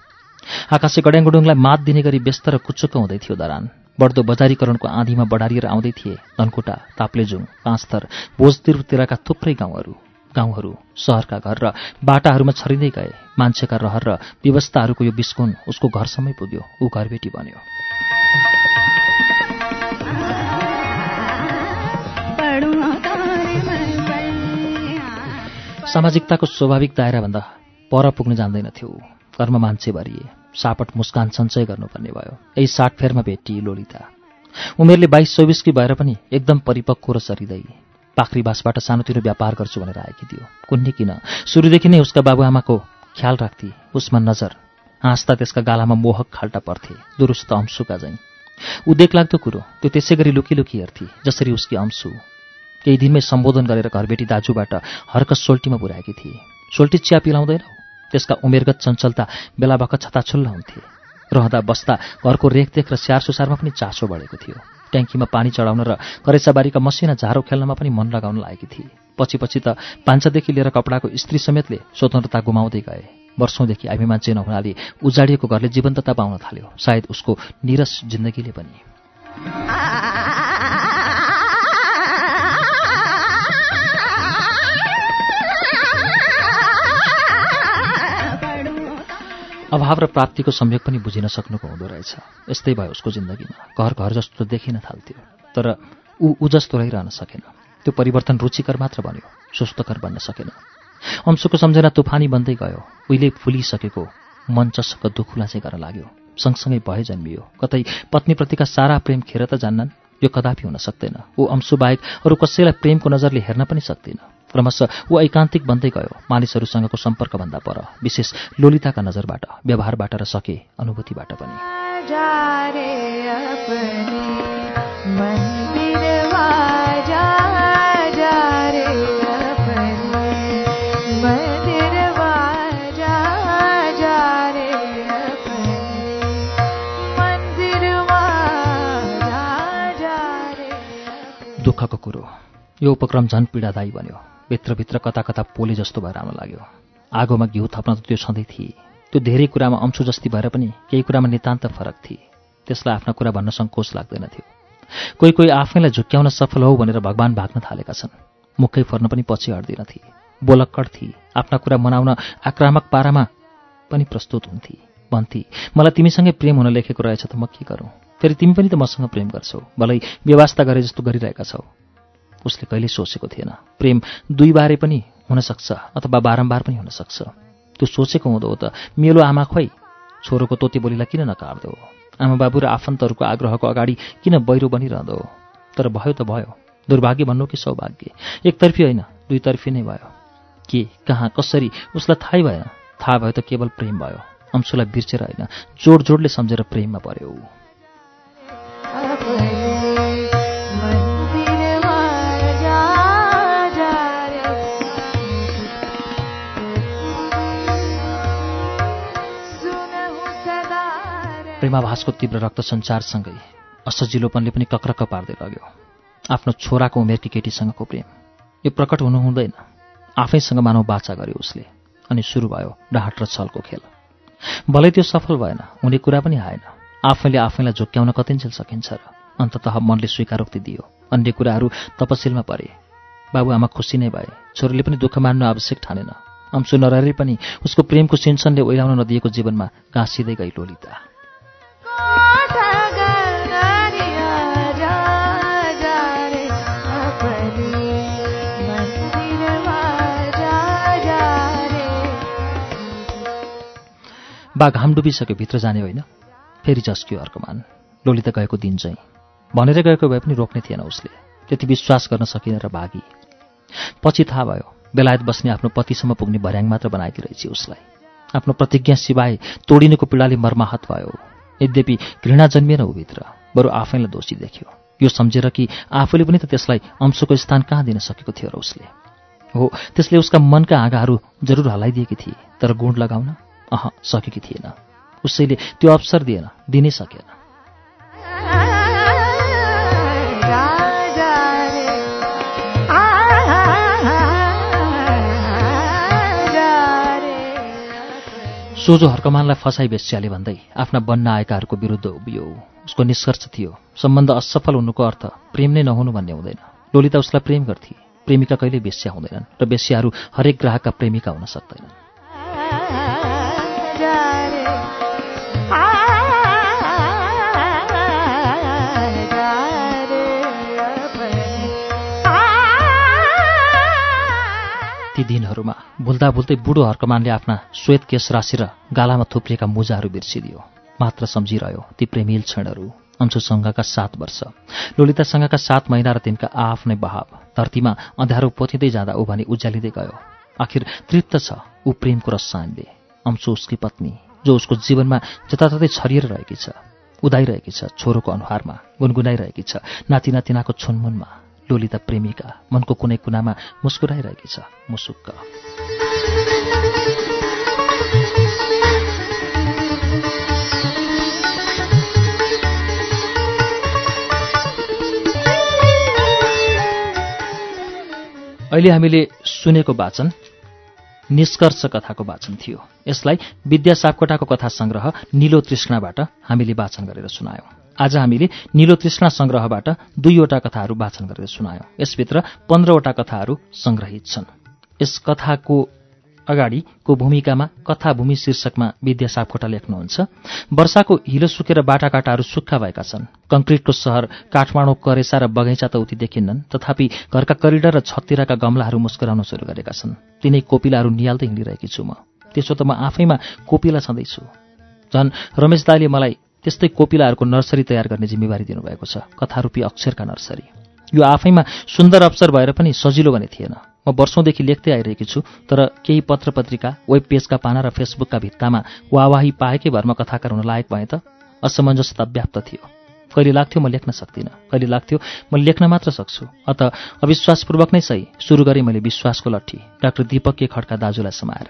आकाशे गड्याङगुडुङलाई मात दिने गरी व्यस्त र कुचुक्क हुँदै थियो दरान। बढ्दो बजारीकरणको आँधीमा बढारिएर आउँदै थिए धनकुटा ताप्लेजुङ काँस्थर भोजतिरतिरका थुप्रै गाउँहरू। गाउँहरू सहरका घर र बाटाहरूमा छरिँदै गए। मान्छेका रहर र व्यवस्थाहरूको यो बिस्कुन उसको घरसम्मै पुग्यो। ऊ घरबेटी बन्यो। सामाजिकताको स्वाभाविक दायराभन्दा पर पुग्न जान्दैनथ्यो। घरमा मान्छे भरिए। सापट मुस्कान सञ्चय गर्नुपर्ने भयो। यही साटफेरमा भेटिए लोलिता। उमेरले बाइस चौबिसकी भएर पनि एकदम परिपक्व र सरिँदै पाखरी बासबाट सानोतिनो व्यापार गर्छु भनेर आएकी थियो। कुन्ने किन? सुरुदेखि नै उसका बाबुआमाको ख्याल राख्थे उसमा नजर। हाँस्दा त्यसका गालामा मोहक खाल्टा पर्थे। दुरुस्त अंशुका झैँ। ऊ लाग्दो कुरो। त्यो त्यसै गरी लुकी लुकी हेर्थे जसरी उसकी अंशु। केही दिनमै सम्बोधन गरेर घरबेटी दाजुबाट हर्क सोल्टीमा पुर्याएकी थिए। सोल्टी चिया पिलाउँदैनौ त्यसका उमेरगत चञ्चलता बेला बखत छताछुल्ल हुन्थे। रहँदा बस्दा घरको रेखदेख र स्याहार सुसारमा पनि चासो बढेको थियो। ट्याङ्कीमा पानी चढाउन र करेसाबारीका मसिना झारो खेल्नमा पनि मन लगाउन लागेकी थिए। पछि पछि त पान्छदेखि लिएर कपडाको स्त्री समेतले स्वतन्त्रता गुमाउँदै गए। वर्षौँदेखि हामी मान्छे नहुनाले उजाडिएको घरले जीवन्तता पाउन थाल्यो। सायद उसको निरस जिन्दगीले पनि। अभाव र प्राप्तिको संयोग पनि बुझिन सक्नुको हुँदो रहेछ। यस्तै भयो उसको जिन्दगीमा घर घर जस्तो देखिन थाल्थ्यो तर ऊ ऊ जस्तो रहिरहन सकेन। त्यो परिवर्तन रुचिकर मात्र बन्यो स्वस्थकर बन्न सकेन। अंशुको सम्झना तुफानी बन्दै गयो। उहिले फुलिसकेको मन चस्क दुखुला चाहिँ गर्न लाग्यो। सँगसँगै भए जन्मियो। कतै पत्नीप्रतिका सारा प्रेम खेर त जान्नन् यो कदापि हुन सक्दैन। ऊ अंशुबाहेक अरू कसैलाई प्रेमको नजरले हेर्न पनि सक्दैन। क्रमशः ऊ ऐकान्तिक बन्दै गयो। मानिसहरूसँगको सम्पर्कभन्दा पर विशेष लोलिताका नजरबाट व्यवहारबाट र सके अनुभूतिबाट पनि। दुःखको कुरो। यो उपक्रम झन् पीडादायी बन्यो। भित्रभित्र कता कता पोले जस्तो भएर आउन लाग्यो। आगोमा घिउ थप्न त त्यो सधैँ थिए। त्यो धेरै कुरामा अंशु जस्ती भएर पनि केही कुरामा नितान्त फरक थिए। त्यसलाई आफ्ना कुरा भन्न सङ्कोच लाग्दैनथ्यो कोही कोही आफैलाई झुक्क्याउन सफल हो भनेर भगवान् भाग्न थालेका छन्। मुखै फर्न पनि पछि हट्दैनथे बोलक्कड थिए। आफ्ना कुरा मनाउन आक्रामक पारामा पनि प्रस्तुत हुन्थे। भन्थे मलाई तिमीसँगै प्रेम हुन लेखेको रहेछ त म के गरौँ? फेरि तिमी पनि त मसँग प्रेम गर्छौ। भलै व्यवस्था गरे जस्तो गरिरहेका छौ। उसले कहिले सोचेको थिएन। प्रेम दुई बारे पनि हुनसक्छ अथवा बारम्बार पनि हुनसक्छ। त्यो सोचेको हुँदो हो त। मेलो आमा खोइ छोरोको तोते बोलीलाई किन नकार्दो आमा बाबु र आफन्तहरूको आग्रहको अगाडि किन बहिरो बनिरहँदो? तर भयो त भयो। दुर्भाग्य भन्नु कि सौभाग्य? एकतर्फी होइन दुईतर्फी नै भयो। के कहाँ कसरी? उसलाई थाहै भएन। थाहा भयो त केवल प्रेम भयो। अंशुलाई बिर्सेर होइन जोड जोडले सम्झेर प्रेममा पर्यो। प्रेमाभासको तीव्र रक्त सञ्चारसँगै असजिलोपनले पनि कक्रक्क पार्दै लग्यो। आफ्नो छोराको उमेरकी केटीसँगको प्रेम। यो प्रकट हुनु हुँदैन आफैसँग मानव बाचा गर्यो उसले अनि सुरु भयो डाँट र छलको खेल। भलै त्यो सफल भएन हुने कुरा पनि आएन। आफैले आफैलाई झुक्क्याउन कतिन्जेल सकिन्छ र अन्तत मनले स्वीकारोक्ति दियो। अन्य कुराहरू तपसिलमा परे। बाबुआमा खुसी नै भए। छोरीले पनि दुःख मान्नु आवश्यक ठानेन। अंशु नरहरी पनि उसको प्रेमको सिन्सनले ओइलाउन नदिएको जीवनमा गाँसिँदै गई लोलिता। बा घाम डुबिसक्यो भित्र जाने होइन। फेरि झस्कियो अर्कोमान। लोलिता गएको दिन चाहिँ। भनेर गएको भए पनि रोक्ने थिएन उसले। त्यति विश्वास गर्न सकिन र भागी पछि थाहा भयो बेलायत बस्ने आफ्नो पतिसम्म पुग्ने भर्याङ मात्र बनाएकी रहेछ उसलाई। आफ्नो प्रतिज्ञा सिवाय तोडिनुको पीडाले मर्माहत भयो। यद्यपि घृणा जन्मिएन ऊभित्र बरु आफैलाई दोषी देख्यो। यो सम्झेर कि आफूले पनि त त्यसलाई अंशको स्थान कहाँ दिन सकेको थियो र उसले? हो त्यसले उसका मनका आँगाहरू जरुर हलाइदिएकी थिए तर गुण लगाउन अह सकेकी थिएन। उसैले त्यो अवसर दिएन दिनै सकेन। सोझो हर्कमानलाई फसाई बेस्याले भन्दै आफ्ना बन्न आएकाहरूको विरुद्ध उभियो। उसको निष्कर्ष थियो सम्बन्ध असफल हुनुको अर्थ प्रेम नै नहुनु भन्ने हुँदैन। लोलिता उसलाई प्रेम गर्थे। प्रेमिका कहिल्यै बेस्या हुँदैनन् र बेस्याहरू हरेक ग्राहकका प्रेमिका हुन सक्दैनन्। ती दिनहरूमा भुल्दा भुल्दै बुढो हर्कमानले आफ्ना श्वेत केश राशि र गालामा थुप्रिएका मुजाहरू बिर्सिदियो। मात्र सम्झिरह्यो ती प्रेमिल क्षणहरू। अंशुसँगका सात वर्ष। लोलितासँगका सात महिना र तिनका आफ्नै बहाव। धरतीमा अँध्यारो पोथिँदै जाँदा ऊ भने उज्यालिँदै गयो। आखिर तृप्त छ ऊ प्रेमको रसायनले। अंशु उसकी पत्नी जो उसको जीवनमा जताततै छरिएर रहेकी छ। उदाइरहेकी छ छोरोको अनुहारमा गुनगुनाइरहेकी छ। नाति नातिनाको छुनमुनमा। लोलिता प्रेमिका मनको कुनै कुनामा मुस्कुराइरहेकी छ। मुसुक्क अहिले हामीले सुनेको वाचन निष्कर्ष कथाको वाचन थियो। यसलाई विद्या सापकोटाको कथा संग्रह निलो तृष्णाबाट हामीले वाचन गरेर सुनायौं। आज हामीले निलो तृष्णा संग्रहबाट दुईवटा कथाहरू वाचन गरेर सुनायौं। यसभित्र पन्ध्रवटा कथाहरू संग्रहित छन्। यस कथाको अगाडिको भूमिकामा कथाभूमि शीर्षकमा विद्या सापकोटा लेख्नुहुन्छ वर्षाको हिलो सुकेर बाटाकाटाहरू सुक्खा भएका छन्। कंक्रिटको सहर काठमाडौँ करेसा र बगैँचा त उति देखिन्नन् तथापि घरका करिडर र छत्तिरका गमलाहरू मुस्कुराउन सुरु गरेका छन्। तिनै कोपिलाहरू निहाल्दै हिँडिरहेकी छु म। त्यसो त म आफैमा कोपिला छँदैछु। झन् रमेश दाईले मलाई त्यस्तै कोपिलाहरूको नर्सरी तयार गर्ने जिम्मेवारी दिनुभएको छ। कथारूपी अक्षरका नर्सरी। यो आफैमा सुन्दर अवसर भएर पनि सजिलो भने थिएन। म वर्षौँदेखि लेख्दै आइरहेकी छु तर केही पत्र पत्रिका वेब पेजका पाना र फेसबुकका भित्तामा वावाही पाएकै भरमा कथाकार हुन लायक भए त असमञ्जसता व्याप्त थियो। कहिले लाग्थ्यो म लेख्न सक्दिनँ। कहिले लाग्थ्यो म लेख्न मात्र सक्छु। अत अविश्वासपूर्वक नै सही। सुरु गरेँ मैले विश्वासको लट्ठी। डाक्टर दीपक के खड्का दाजुलाई समाएर।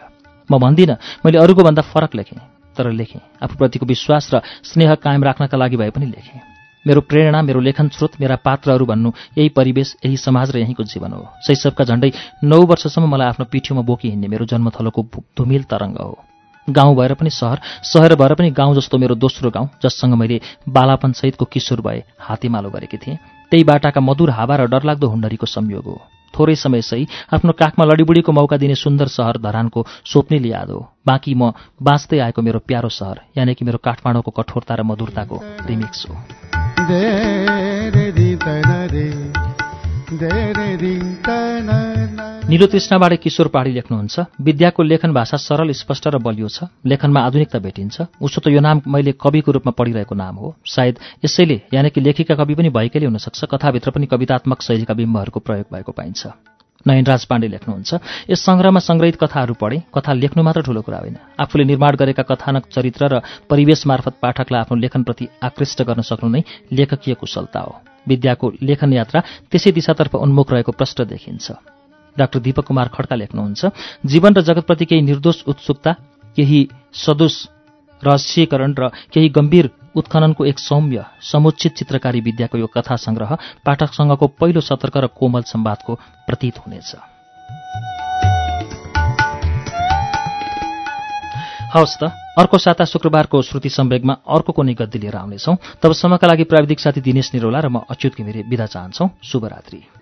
म भन्दिनँ मैले अरूको भन्दा फरक लेखेँ। तर लेखेँ। आफूप्रतिको विश्वास र स्नेह कायम राख्नका लागि भए पनि लेखेँ। मेरो प्रेरणा मेरो लेखन स्रोत मेरा पात्रहरू भन्नु यही परिवेश यही समाज र यहीँको जीवन हो। शैशवका झण्डै नौ वर्षसम्म मलाई आफ्नो पिठ्यौमा बोकी हिँड्ने मेरो जन्मथलोको धुमिल तरङ्ग हो। गाउँ भएर पनि सहर सहर भएर पनि गाउँ जस्तो मेरो दोस्रो गाउँ जससँग मैले बालापनसहितको किशोर भए हातेमालो गरेकी थिएँ। त्यही बाटाका मधुर हावा र डरलाग्दो हुण्डरीको संयोग हो। थोरै समय सही आफ्नो काखमा लडीबुडीको मौका दिने सुन्दर सहर धरानको स्वप्नेली याद हो। बाँकी म बाँच्दै आएको मेरो प्यारो सहर यानि कि मेरो काठमाडौँको कठोरता र मधुरताको रिमिक्स हो। निलो तृष्णाबाट किशोर पहाडी लेख्नुहुन्छ। विद्याको लेखन भाषा सरल स्पष्ट र बलियो छ। लेखनमा आधुनिकता भेटिन्छ। उसो त यो नाम मैले कविको रूपमा पढिरहेको नाम हो। सायद यसैले यानि कि लेखिका कवि पनि भएकैले हुनसक्छ। कथाभित्र पनि कवितात्मक शैलीका बिम्बहरूको प्रयोग भएको पाइन्छ। नयनराज पाण्डे लेख्नुहुन्छ यस सङ्ग्रहमा सङ्ग्रहित कथाहरू पढे। कथा लेख्नु मात्र ठूलो कुरा होइन। आफूले निर्माण गरेका कथानक चरित्र र परिवेश मार्फत पाठकलाई आफ्नो लेखनप्रति आकृष्ट गर्न सक्नु नै लेखकीय कुशलता हो। विद्याको लेखन यात्रा त्यसै दिशातर्फ उन्मुख रहेको प्रश्न देखिन्छ। डाक्टर दीपक कुमार खड्का लेख्नुहुन्छ। जीवन र जगतप्रति केही निर्दोष उत्सुकता केही सदोष रहस्यीकरण र केही गम्भीर उत्खननको एक सौम्य समुचित चित्रकारी विद्याको यो कथा सङ्ग्रह पाठकसँगको पहिलो सतर्क र कोमल सम्वादको प्रतीत हुनेछ। हवस् त अर्को साता शुक्रबारको श्रुति सम्वेगमा अर्को कुनै गद्दी लिएर आउनेछौँ। तबसम्मका लागि प्राविधिक साथी दिनेश निरोला र म अच्युत घिमिरे विदा चाहन्छौ। शुभरात्री।